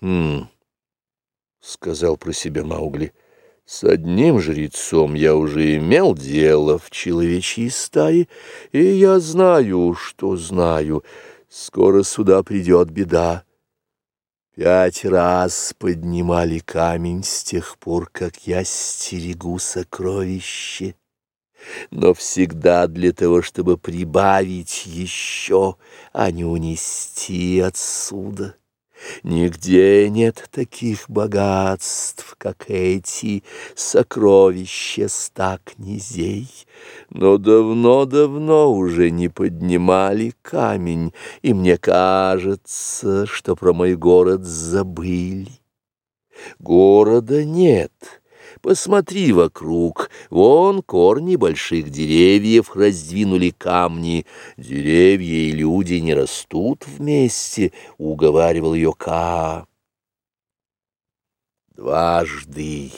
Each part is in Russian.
«Хм», — сказал про себя Маугли, — «с одним жрецом я уже имел дело в человечьей стае, и я знаю, что знаю. Скоро сюда придет беда». Пять раз поднимали камень с тех пор, как я стерегу сокровище, но всегда для того, чтобы прибавить еще, а не унести отсюда. Нигде нет таких богатств, как эти сокровища ста князей. Но давно-давно уже не поднимали камень, и мне кажется, что про мой город забыли. Города нет, Посмотри вокруг, вон корни больших деревьев раздвинули камни. Деревья и люди не растут вместе, — уговаривал ее Ка. Дважды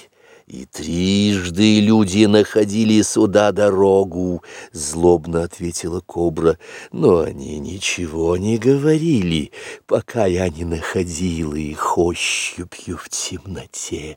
и трижды люди находили сюда дорогу, — злобно ответила кобра, — но они ничего не говорили, пока я не находила их ощупью в темноте,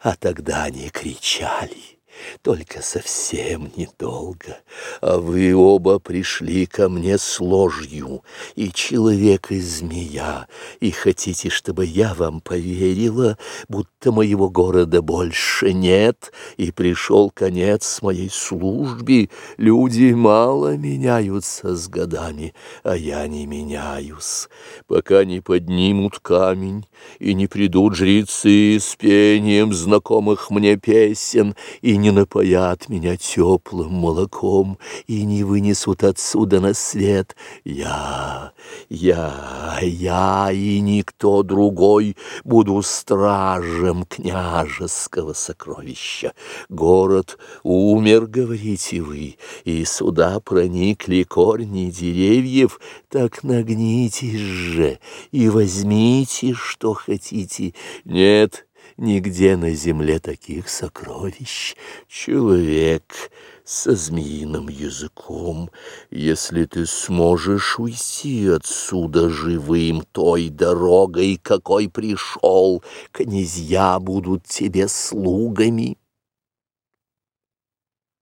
а тогда они кричали только совсем недолго, а вы оба пришли ко мне с ложью, и человек, и змея, и хотите, чтобы я вам поверила, будто моего города больше нет, и пришел конец моей службе. Люди мало меняются с годами, а я не меняюсь, пока не поднимут камень, и не придут жрецы с пением знакомых мне песен, и не напоят меня теплым молоком и не вынесут отсюда на свет. Я, я, я и никто другой буду стражем княжеского сокровища. Город умер, говорите вы, и сюда проникли корни деревьев, так нагнитесь же и возьмите, что хотите. Нет, Нигде на земле таких сокровищ. Человек со змеиным языком, если ты сможешь уйти отсюда живым той дорогой, какой пришел, князья будут тебе слугами.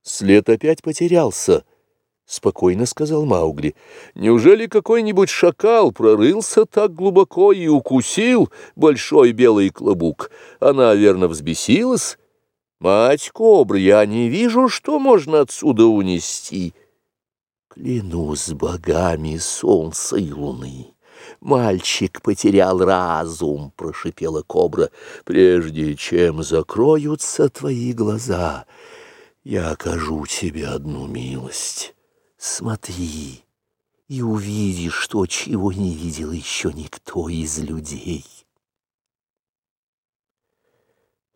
След опять потерялся. — спокойно сказал Маугли. «Неужели какой-нибудь шакал прорылся так глубоко и укусил большой белый клобук? Она, верно, взбесилась? Мать кобры, я не вижу, что можно отсюда унести». «Клянусь богами солнца и луны». «Мальчик потерял разум», — прошипела кобра, — «прежде чем закроются твои глаза, я окажу тебе одну милость». Смотри и увидишь то, чего не видел еще никто из людей.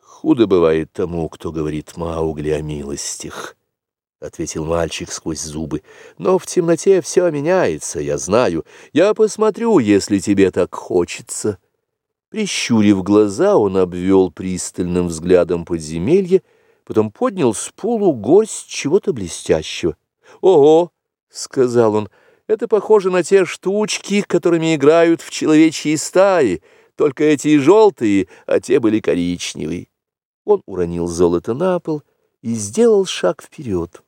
Худо бывает тому, кто говорит Маугли о милостях, — ответил мальчик сквозь зубы. Но в темноте все меняется, я знаю. Я посмотрю, если тебе так хочется. Прищурив глаза, он обвел пристальным взглядом подземелье, потом поднял с полу горсть чего-то блестящего. «Ого!» — сказал он. «Это похоже на те штучки, которыми играют в человечьей стаи, только эти желтые, а те были коричневые». Он уронил золото на пол и сделал шаг вперед.